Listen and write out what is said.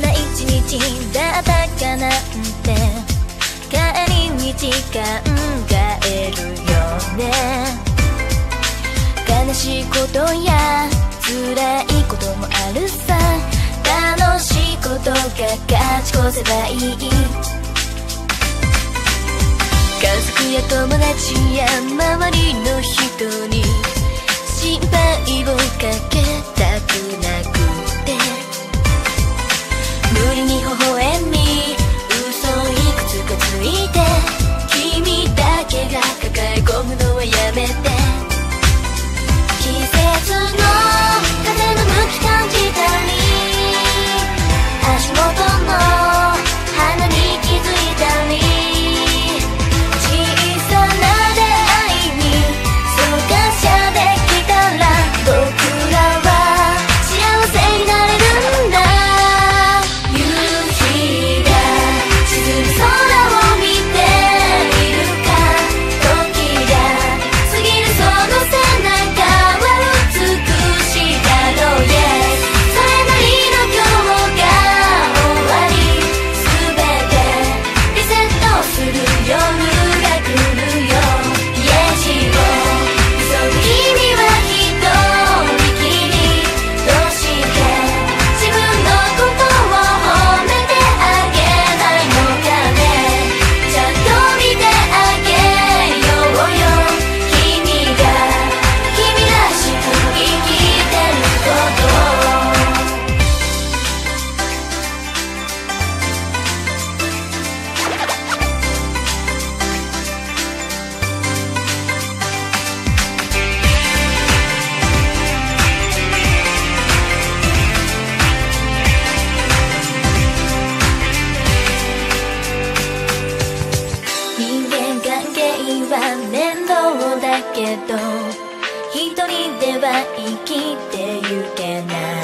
な一日だったかなんて。帰り道考えるよね。悲しいことや辛いこともあるさ。楽しいことが勝ち越せばいい。家族や友達や周りの人に心配をかけたくない。けど一人では生きてゆけない。